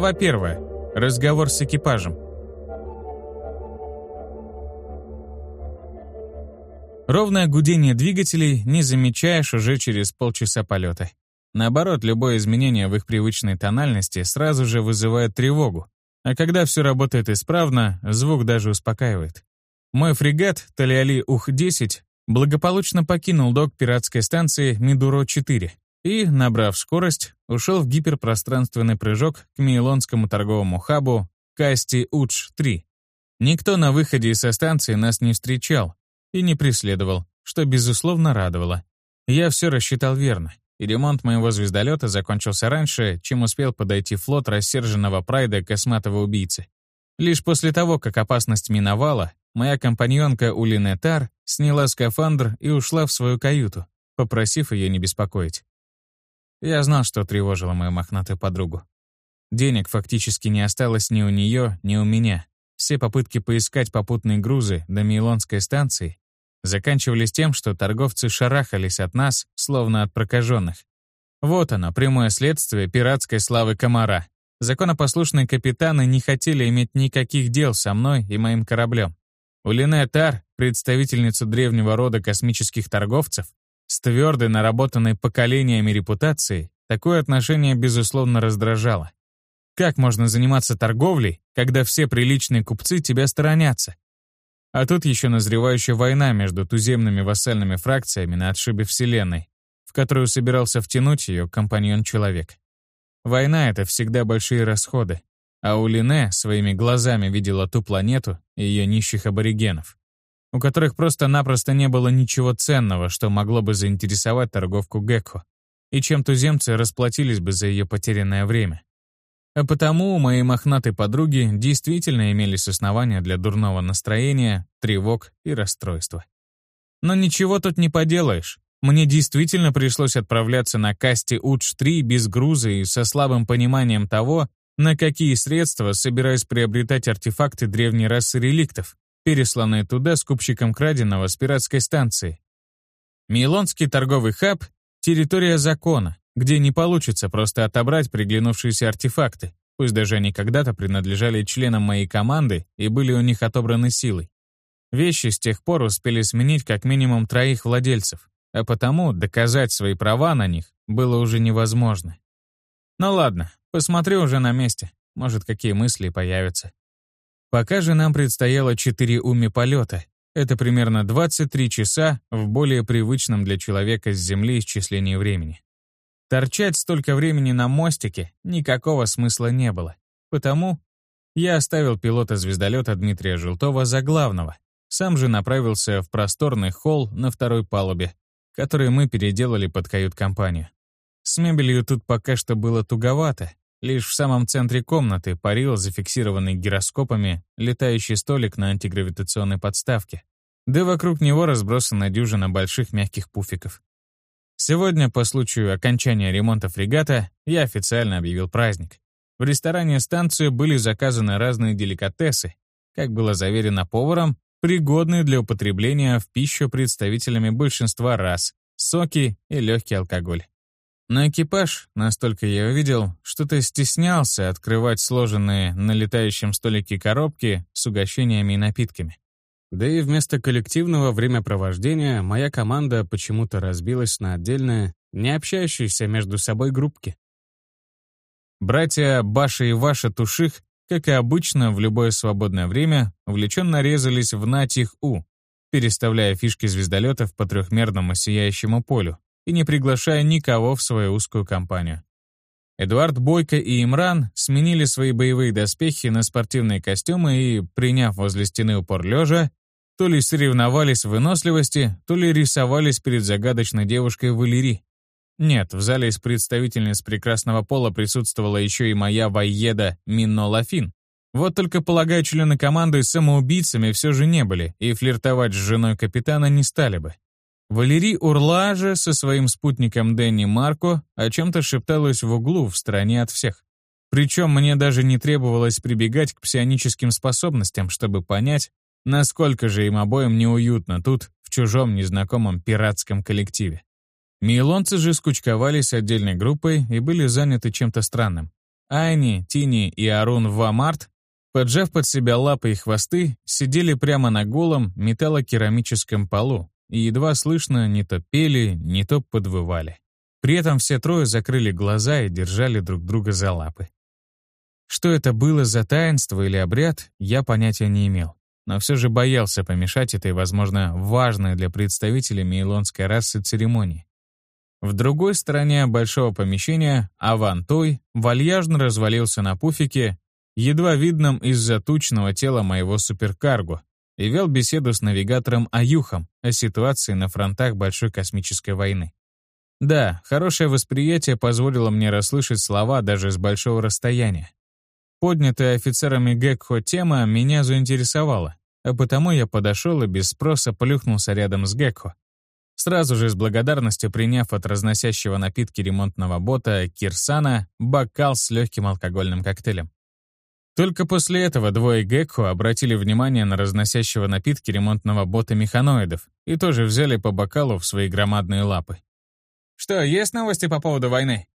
Глава первая. Разговор с экипажем. Ровное гудение двигателей не замечаешь уже через полчаса полета. Наоборот, любое изменение в их привычной тональности сразу же вызывает тревогу. А когда все работает исправно, звук даже успокаивает. Мой фрегат Талиали Ух-10 благополучно покинул док пиратской станции Мидуро-4 и, набрав скорость, ушел в гиперпространственный прыжок к Мейлонскому торговому хабу Касти-Удж-3. Никто на выходе со станции нас не встречал и не преследовал, что, безусловно, радовало. Я все рассчитал верно, и ремонт моего звездолета закончился раньше, чем успел подойти флот рассерженного прайда косматого убийцы. Лишь после того, как опасность миновала, моя компаньонка Улинетар сняла скафандр и ушла в свою каюту, попросив ее не беспокоить. Я знал, что тревожило мою мохнатую подругу. Денег фактически не осталось ни у нее, ни у меня. Все попытки поискать попутные грузы до Мейлонской станции заканчивались тем, что торговцы шарахались от нас, словно от прокаженных. Вот оно, прямое следствие пиратской славы комара. Законопослушные капитаны не хотели иметь никаких дел со мной и моим кораблем. У Лине представительницу древнего рода космических торговцев, с твердой, наработанной поколениями репутацией, такое отношение, безусловно, раздражало. Как можно заниматься торговлей, когда все приличные купцы тебя сторонятся? А тут еще назревающая война между туземными вассальными фракциями на отшибе Вселенной, в которую собирался втянуть ее компаньон-человек. Война — это всегда большие расходы, а у Лине своими глазами видела ту планету и ее нищих аборигенов у которых просто-напросто не было ничего ценного, что могло бы заинтересовать торговку Гекко, и чем туземцы расплатились бы за ее потерянное время. А потому у моей мохнатой подруги действительно имелись основания для дурного настроения, тревог и расстройства. Но ничего тут не поделаешь. Мне действительно пришлось отправляться на касте Удж-3 без груза и со слабым пониманием того, на какие средства собираюсь приобретать артефакты древней расы реликтов, пересланные туда скупщиком краденого с пиратской станции. Мейлонский торговый хаб — территория закона, где не получится просто отобрать приглянувшиеся артефакты, пусть даже они когда-то принадлежали членам моей команды и были у них отобраны силой. Вещи с тех пор успели сменить как минимум троих владельцев, а потому доказать свои права на них было уже невозможно. Ну ладно, посмотрю уже на месте, может, какие мысли появятся. Пока же нам предстояло 4 уми полета. Это примерно 23 часа в более привычном для человека с Земли исчислении времени. Торчать столько времени на мостике никакого смысла не было. Потому я оставил пилота звездолета Дмитрия Желтова за главного. Сам же направился в просторный холл на второй палубе, который мы переделали под кают-компанию. С мебелью тут пока что было туговато, Лишь в самом центре комнаты парил зафиксированный гироскопами летающий столик на антигравитационной подставке, да вокруг него разбросана дюжина больших мягких пуфиков. Сегодня, по случаю окончания ремонта фрегата, я официально объявил праздник. В ресторане станции были заказаны разные деликатесы, как было заверено поваром, пригодные для употребления в пищу представителями большинства рас, соки и легкий алкоголь. Но экипаж, настолько я увидел, что-то стеснялся открывать сложенные на летающем столике коробки с угощениями и напитками. Да и вместо коллективного времяпровождения моя команда почему-то разбилась на отдельные, не общающиеся между собой группки. Братья Баша и Ваша Туших, как и обычно в любое свободное время, увлеченно резались в натих У, переставляя фишки звездолетов по трехмерному сияющему полю, и не приглашая никого в свою узкую компанию. Эдуард Бойко и Имран сменили свои боевые доспехи на спортивные костюмы и, приняв возле стены упор лежа, то ли соревновались в выносливости, то ли рисовались перед загадочной девушкой Валери. Нет, в зале из представительниц прекрасного пола присутствовала еще и моя воеда Минно Лафин. Вот только, полагаю, члены команды самоубийцами все же не были, и флиртовать с женой капитана не стали бы. Валерий Урла же со своим спутником Дэнни Марко о чем-то шепталась в углу в стороне от всех. Причем мне даже не требовалось прибегать к псионическим способностям, чтобы понять, насколько же им обоим неуютно тут, в чужом незнакомом пиратском коллективе. Мейлонцы же скучковались отдельной группой и были заняты чем-то странным. Айни, Тини и Арун Вамарт, поджав под себя лапы и хвосты, сидели прямо на голом металлокерамическом полу и едва слышно не то пели, не то подвывали. При этом все трое закрыли глаза и держали друг друга за лапы. Что это было за таинство или обряд, я понятия не имел, но все же боялся помешать этой, возможно, важной для представителей мейлонской расы церемонии. В другой стороне большого помещения Авантой вальяжно развалился на пуфике, едва видном из-за тучного тела моего суперкарго, и вел беседу с навигатором Аюхом о ситуации на фронтах Большой космической войны. Да, хорошее восприятие позволило мне расслышать слова даже с большого расстояния. Поднятая офицерами Гекхо тема меня заинтересовала, а потому я подошел и без спроса плюхнулся рядом с Гекхо, сразу же с благодарностью приняв от разносящего напитки ремонтного бота Кирсана бокал с легким алкогольным коктейлем. Только после этого двое Гекхо обратили внимание на разносящего напитки ремонтного бота механоидов и тоже взяли по бокалу в свои громадные лапы. «Что, есть новости по поводу войны?»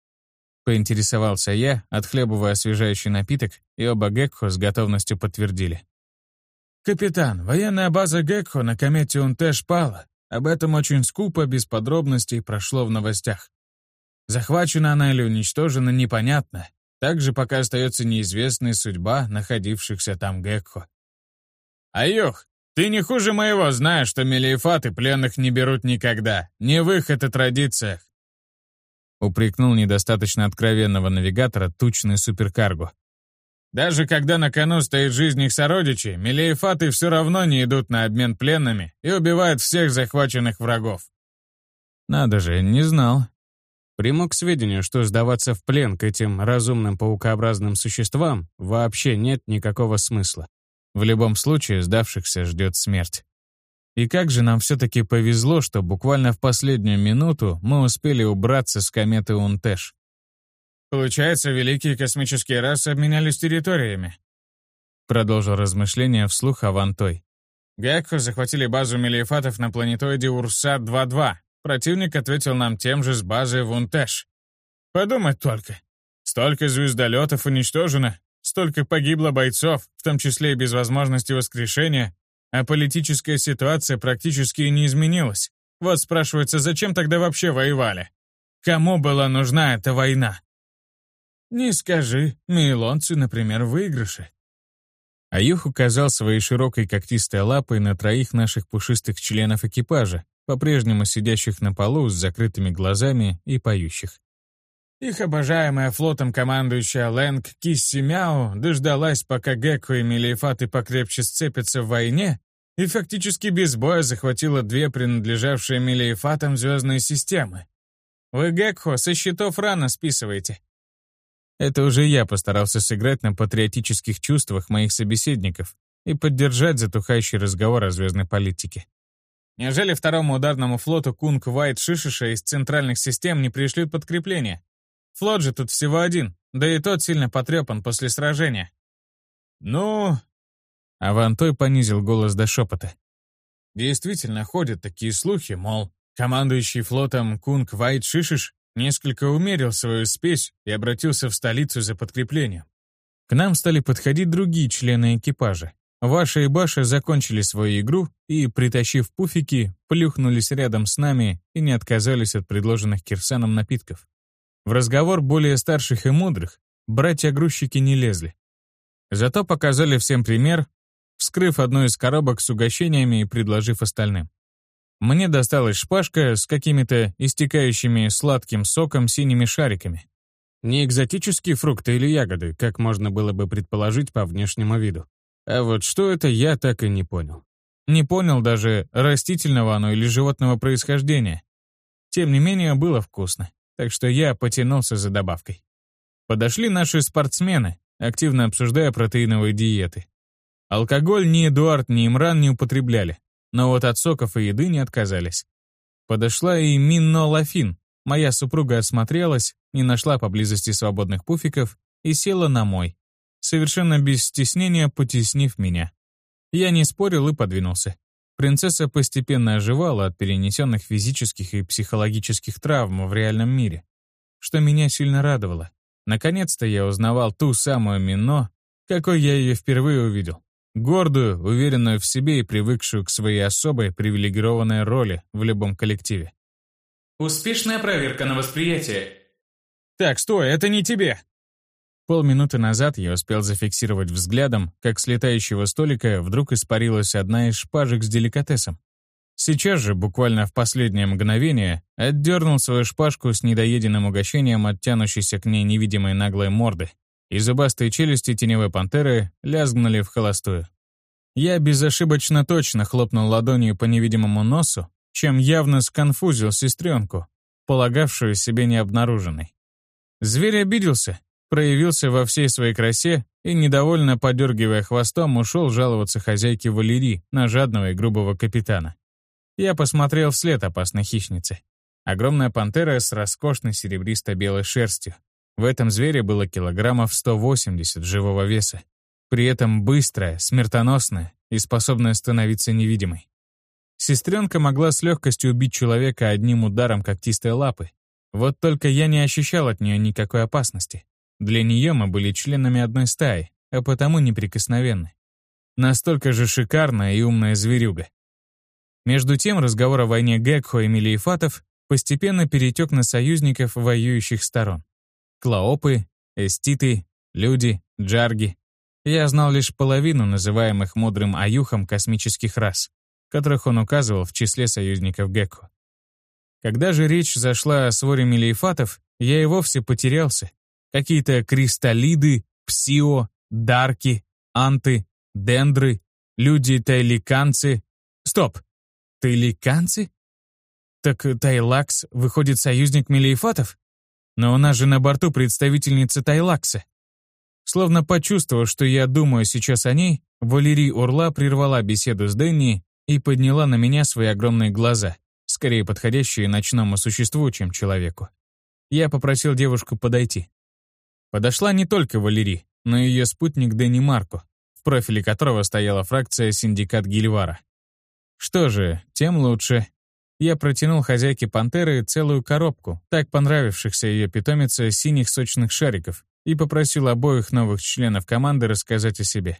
Поинтересовался я, отхлебывая освежающий напиток, и оба Гекхо с готовностью подтвердили. «Капитан, военная база Гекхо на комете Унтэш пала. Об этом очень скупо, без подробностей прошло в новостях. Захвачена она или уничтожена, непонятно. Также пока остается неизвестной судьба находившихся там Гекхо. «Аюх, ты не хуже моего знаешь, что мелиефаты пленных не берут никогда. Не в их это традициях упрекнул недостаточно откровенного навигатора тучный суперкарго. Даже когда на кону стоит жизнь их сородичей, мелиефаты все равно не идут на обмен пленными и убивают всех захваченных врагов. Надо же, не знал. Приму к сведению, что сдаваться в плен к этим разумным паукообразным существам вообще нет никакого смысла. В любом случае, сдавшихся ждет смерть. И как же нам все-таки повезло, что буквально в последнюю минуту мы успели убраться с кометы Унтэш. Получается, великие космические расы обменялись территориями. Продолжил размышления вслух Авантой. Гекко захватили базу мелиефатов на планетоиде Урсат-22. Противник ответил нам тем же с базы в Унтэш. Подумать только. Столько звездолетов уничтожено, столько погибло бойцов, в том числе и без возможности воскрешения, а политическая ситуация практически не изменилась. Вот спрашивается, зачем тогда вообще воевали? Кому была нужна эта война? Не скажи, мейлонцы, например, в выигрыше. Аюх указал своей широкой когтистой лапой на троих наших пушистых членов экипажа, по-прежнему сидящих на полу с закрытыми глазами и поющих. Их обожаемая флотом командующая Лэнг Кисси Мяу дождалась, пока Гекко и Мелиефаты покрепче сцепятся в войне, и фактически без боя захватила две принадлежавшие Мелиефатам звездные системы. Вы Гекхо со счетов рано списываете. Это уже я постарался сыграть на патриотических чувствах моих собеседников и поддержать затухающий разговор о звездной политике. Неужели второму ударному флоту Кунг Вайт Шишиша из центральных систем не пришлют подкрепление? Флот же тут всего один, да и тот сильно потрепан после сражения. Ну, Авантой понизил голос до шепота. Действительно ходят такие слухи, мол, командующий флотом Кунг Вайт Шишиш несколько умерил свою спесь и обратился в столицу за подкреплением. К нам стали подходить другие члены экипажа. Ваша и Баша закончили свою игру и, притащив пуфики, плюхнулись рядом с нами и не отказались от предложенных Кирсаном напитков. В разговор более старших и мудрых братья-грузчики не лезли. Зато показали всем пример, вскрыв одну из коробок с угощениями и предложив остальным. Мне досталась шпажка с какими-то истекающими сладким соком синими шариками. Не экзотические фрукты или ягоды, как можно было бы предположить по внешнему виду. А вот что это, я так и не понял. Не понял даже, растительного оно или животного происхождения. Тем не менее, было вкусно, так что я потянулся за добавкой. Подошли наши спортсмены, активно обсуждая протеиновые диеты. Алкоголь ни Эдуард, ни Имран не употребляли, но вот от соков и еды не отказались. Подошла и Минно Лафин. Моя супруга осмотрелась, не нашла поблизости свободных пуфиков и села на мой, совершенно без стеснения потеснив меня. Я не спорил и подвинулся. Принцесса постепенно оживала от перенесенных физических и психологических травм в реальном мире, что меня сильно радовало. Наконец-то я узнавал ту самую Мино, какой я ее впервые увидел. Гордую, уверенную в себе и привыкшую к своей особой привилегированной роли в любом коллективе. Успешная проверка на восприятие. «Так, стой, это не тебе!» Полминуты назад я успел зафиксировать взглядом, как с летающего столика вдруг испарилась одна из шпажек с деликатесом. Сейчас же, буквально в последнее мгновение, отдернул свою шпажку с недоеденным угощением от тянущейся к ней невидимой наглой морды, и зубастые челюсти теневой пантеры лязгнули в холостую. Я безошибочно точно хлопнул ладонью по невидимому носу, чем явно сконфузил сестренку, полагавшую себе необнаруженной. Зверь обиделся, проявился во всей своей красе и, недовольно подергивая хвостом, ушел жаловаться хозяйке Валерии на жадного и грубого капитана. Я посмотрел вслед опасной хищнице. Огромная пантера с роскошной серебристо-белой шерстью. В этом звере было килограммов 180 живого веса. При этом быстрая, смертоносная и способная становиться невидимой. Сестренка могла с легкостью убить человека одним ударом когтистой лапы. Вот только я не ощущал от нее никакой опасности. Для нее мы были членами одной стаи, а потому неприкосновенны. Настолько же шикарная и умная зверюга. Между тем разговор о войне Гекхо и Мелиефатов постепенно перетек на союзников воюющих сторон. Клаопы, эститы, люди, джарги. Я знал лишь половину называемых мудрым аюхом космических рас, которых он указывал в числе союзников Гекхо. Когда же речь зашла о своре Мелиефатов, я и вовсе потерялся. Какие-то кристаллиды, псио, дарки, анты, дендры, люди-тайликанцы. Стоп! Тайликанцы? Так Тайлакс выходит союзник Мелиефатов? Но у нас же на борту представительница Тайлакса. Словно почувствовав, что я думаю сейчас о ней, Валерий Урла прервала беседу с Дэнни и подняла на меня свои огромные глаза, скорее подходящие ночному существу, чем человеку. Я попросил девушку подойти. Подошла не только Валерий, но и ее спутник Дэнни Марко, в профиле которого стояла фракция «Синдикат Гильвара». Что же, тем лучше. Я протянул хозяйке пантеры целую коробку, так понравившихся ее питомице синих сочных шариков, и попросил обоих новых членов команды рассказать о себе.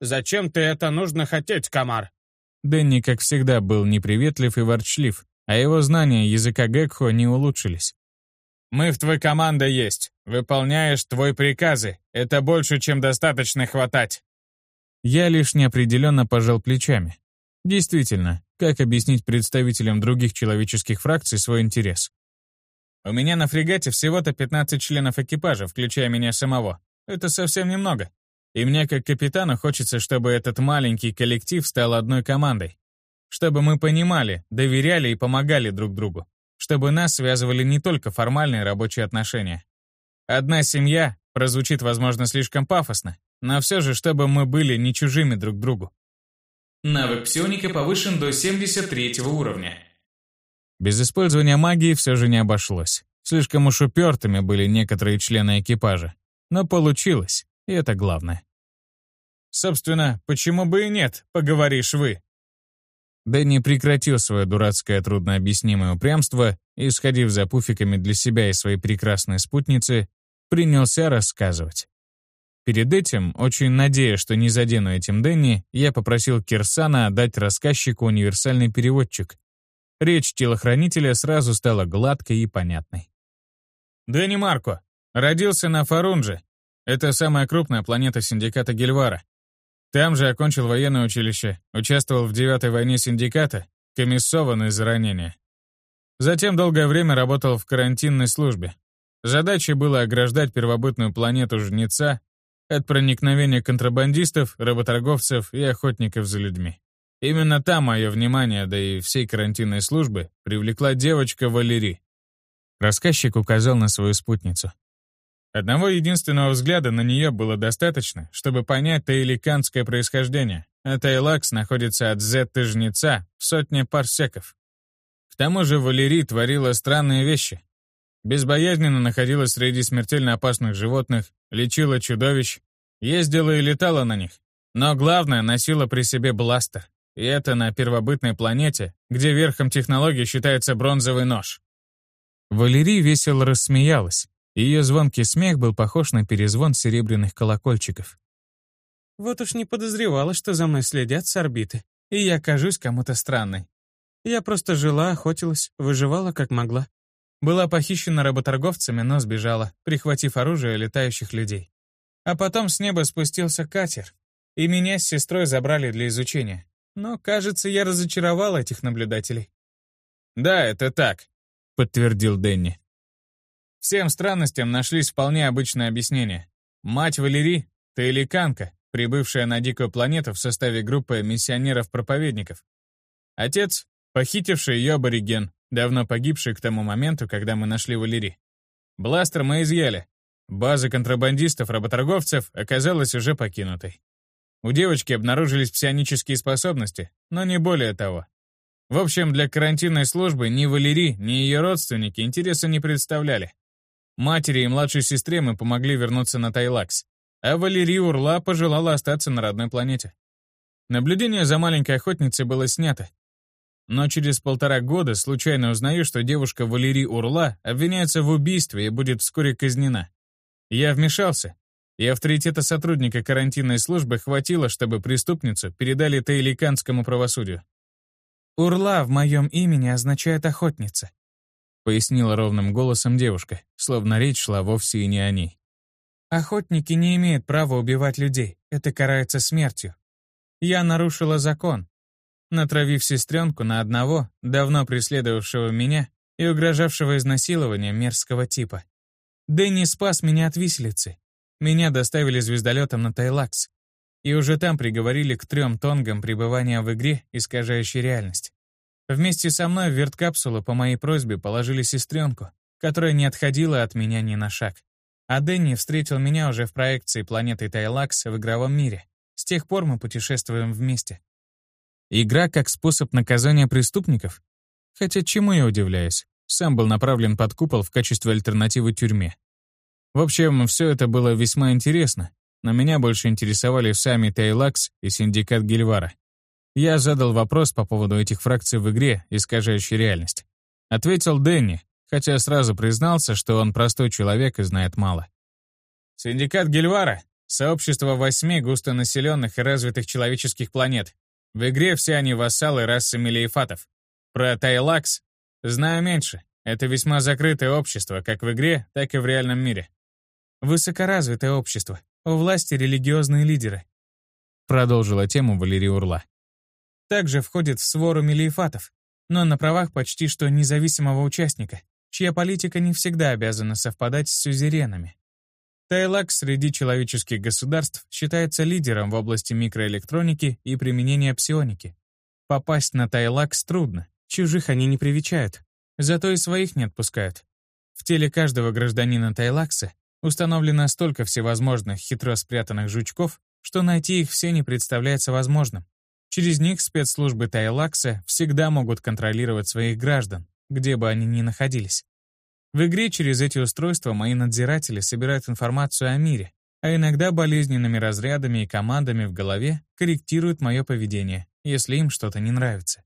«Зачем ты это нужно хотеть, комар?» Дэнни, как всегда, был неприветлив и ворчлив, а его знания языка Гекхо не улучшились. «Мы в твоей команде есть. Выполняешь твои приказы. Это больше, чем достаточно хватать». Я лишь неопределенно пожал плечами. Действительно, как объяснить представителям других человеческих фракций свой интерес? У меня на фрегате всего-то 15 членов экипажа, включая меня самого. Это совсем немного. И мне, как капитану, хочется, чтобы этот маленький коллектив стал одной командой. Чтобы мы понимали, доверяли и помогали друг другу. Чтобы нас связывали не только формальные рабочие отношения. Одна семья прозвучит, возможно, слишком пафосно, но все же, чтобы мы были не чужими друг другу. Навык псионика повышен до 73 уровня. Без использования магии все же не обошлось. Слишком уж упертыми были некоторые члены экипажа. Но получилось, и это главное. «Собственно, почему бы и нет, поговоришь вы?» Дэнни прекратил свое дурацкое труднообъяснимое упрямство и, сходив за пуфиками для себя и своей прекрасной спутницы, принялся рассказывать. Перед этим, очень надеясь, что не задену этим Дэнни, я попросил Кирсана дать рассказчику универсальный переводчик. Речь телохранителя сразу стала гладкой и понятной. Дэнни Марко. Родился на Фарунже. Это самая крупная планета синдиката Гельвара. Там же окончил военное училище, участвовал в девятой войне синдиката, комиссован из-за ранения. Затем долгое время работал в карантинной службе. Задачей было ограждать первобытную планету Жнеца от проникновения контрабандистов, работорговцев и охотников за людьми. Именно там мое внимание, да и всей карантинной службы, привлекла девочка Валерий. Рассказчик указал на свою спутницу. Одного единственного взгляда на нее было достаточно, чтобы понять таиликанское происхождение, а Тайлакс находится от Зетты-жнеца в сотне парсеков. К тому же Валерий творила странные вещи, Безбоязненно находилась среди смертельно опасных животных, лечила чудовищ, ездила и летала на них. Но главное, носила при себе бластер. И это на первобытной планете, где верхом технологии считается бронзовый нож. Валерий весело рассмеялась, Ее звонкий смех был похож на перезвон серебряных колокольчиков. «Вот уж не подозревала, что за мной следят с орбиты, и я кажусь кому-то странной. Я просто жила, охотилась, выживала как могла. Была похищена работорговцами, но сбежала, прихватив оружие летающих людей. А потом с неба спустился катер, и меня с сестрой забрали для изучения. Но, кажется, я разочаровал этих наблюдателей. «Да, это так», — подтвердил Дэнни. Всем странностям нашлись вполне обычные объяснения. Мать Валерий — таиликанка, прибывшая на дикую планету в составе группы миссионеров-проповедников. Отец — похитивший ее абориген, давно погибший к тому моменту, когда мы нашли Валерий. Бластер мы изъяли. База контрабандистов-работорговцев оказалась уже покинутой. У девочки обнаружились псионические способности, но не более того. В общем, для карантинной службы ни Валерий, ни ее родственники интереса не представляли. Матери и младшей сестре мы помогли вернуться на Тайлакс, а Валерий Урла пожелала остаться на родной планете. Наблюдение за маленькой охотницей было снято. Но через полтора года случайно узнаю, что девушка Валерий Урла обвиняется в убийстве и будет вскоре казнена. Я вмешался, и авторитета сотрудника карантинной службы хватило, чтобы преступницу передали таиликанскому правосудию. «Урла в моем имени означает «охотница», пояснила ровным голосом девушка, словно речь шла вовсе и не о ней. «Охотники не имеют права убивать людей, это карается смертью. Я нарушила закон, натравив сестренку на одного, давно преследовавшего меня и угрожавшего изнасилованием мерзкого типа. Дэнни спас меня от виселицы. Меня доставили звездолетом на Тайлакс, и уже там приговорили к трем тонгам пребывания в игре, искажающей реальность. Вместе со мной в верткапсулу по моей просьбе положили сестренку, которая не отходила от меня ни на шаг. А Дэнни встретил меня уже в проекции планеты Тайлакс в игровом мире. С тех пор мы путешествуем вместе. Игра как способ наказания преступников? Хотя чему я удивляюсь? Сам был направлен под купол в качестве альтернативы тюрьме. В общем, все это было весьма интересно, но меня больше интересовали сами Тайлакс и синдикат Гильвара. Я задал вопрос по поводу этих фракций в игре, искажающей реальность. Ответил Дэнни, хотя сразу признался, что он простой человек и знает мало. Синдикат Гильвара — сообщество восьми густонаселенных и развитых человеческих планет. В игре все они вассалы расы Мелиефатов. Про Тайлакс знаю меньше. Это весьма закрытое общество, как в игре, так и в реальном мире. Высокоразвитое общество. У власти религиозные лидеры. Продолжила тему Валерия Урла также входит в свору мелиефатов, но на правах почти что независимого участника, чья политика не всегда обязана совпадать с сюзеренами. Тайлак среди человеческих государств считается лидером в области микроэлектроники и применения псионики. Попасть на Тайлакс трудно, чужих они не привечают, зато и своих не отпускают. В теле каждого гражданина Тайлакса установлено столько всевозможных хитро спрятанных жучков, что найти их все не представляется возможным. Через них спецслужбы Тайлакса всегда могут контролировать своих граждан, где бы они ни находились. В игре через эти устройства мои надзиратели собирают информацию о мире, а иногда болезненными разрядами и командами в голове корректируют мое поведение, если им что-то не нравится.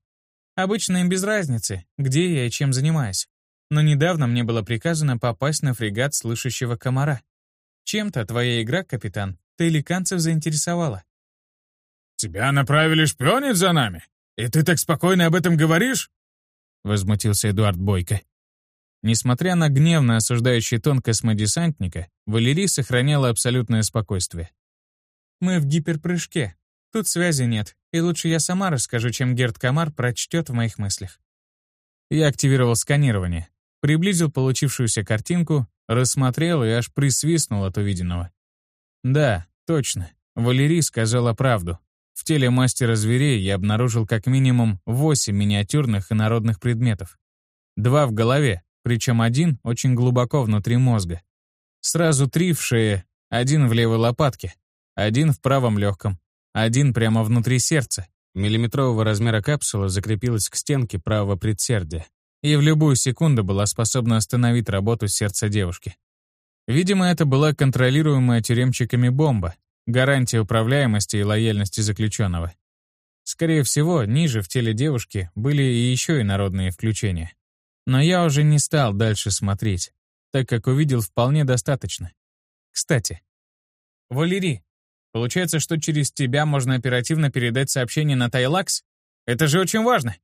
Обычно им без разницы, где я и чем занимаюсь. Но недавно мне было приказано попасть на фрегат слышащего комара. Чем-то твоя игра, капитан, таиликанцев заинтересовала. «Тебя направили шпионить за нами? И ты так спокойно об этом говоришь?» Возмутился Эдуард Бойко. Несмотря на гневно осуждающий тон космодесантника, Валерий сохраняла абсолютное спокойствие. «Мы в гиперпрыжке. Тут связи нет, и лучше я сама расскажу, чем Герд Камар прочтет в моих мыслях». Я активировал сканирование, приблизил получившуюся картинку, рассмотрел и аж присвистнул от увиденного. Да, точно, Валерий сказала правду. В теле мастера зверей я обнаружил как минимум восемь миниатюрных и народных предметов. Два в голове, причем один очень глубоко внутри мозга. Сразу три в шее, один в левой лопатке, один в правом легком, один прямо внутри сердца. Миллиметрового размера капсула закрепилась к стенке правого предсердия и в любую секунду была способна остановить работу сердца девушки. Видимо, это была контролируемая тюремщиками бомба, гарантия управляемости и лояльности заключенного. Скорее всего, ниже в теле девушки были и еще и народные включения. Но я уже не стал дальше смотреть. так как увидел вполне достаточно. Кстати, Валерий, получается, что через тебя можно оперативно передать сообщение на Тайлакс? Это же очень важно.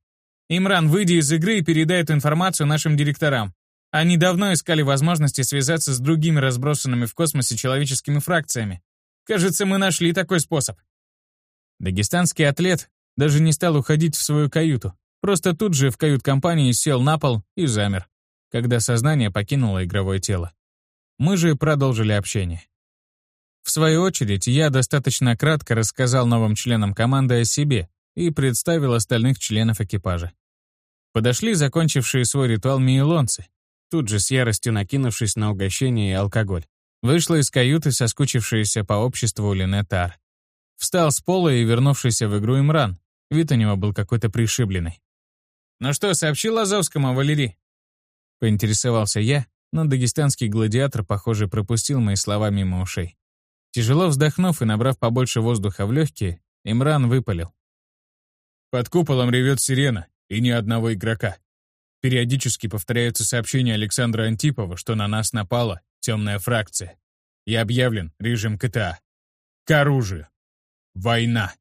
Имран, выйди из игры и передай эту информацию нашим директорам. Они давно искали возможности связаться с другими разбросанными в космосе человеческими фракциями. Кажется, мы нашли такой способ. Дагестанский атлет даже не стал уходить в свою каюту. Просто тут же в кают-компании сел на пол и замер, когда сознание покинуло игровое тело. Мы же продолжили общение. В свою очередь, я достаточно кратко рассказал новым членам команды о себе и представил остальных членов экипажа. Подошли закончившие свой ритуал миелонцы, тут же с яростью накинувшись на угощение и алкоголь. Вышла из каюты соскучившаяся по обществу Линетар. Встал с пола и вернувшийся в игру Имран. Вид у него был какой-то пришибленный. «Ну что, сообщил Азовскому, Валерий?» Поинтересовался я, но дагестанский гладиатор, похоже, пропустил мои слова мимо ушей. Тяжело вздохнув и набрав побольше воздуха в легкие, Имран выпалил. «Под куполом ревет сирена, и ни одного игрока. Периодически повторяются сообщения Александра Антипова, что на нас напала темная фракция. И объявлен режим КТА. К оружию. Война.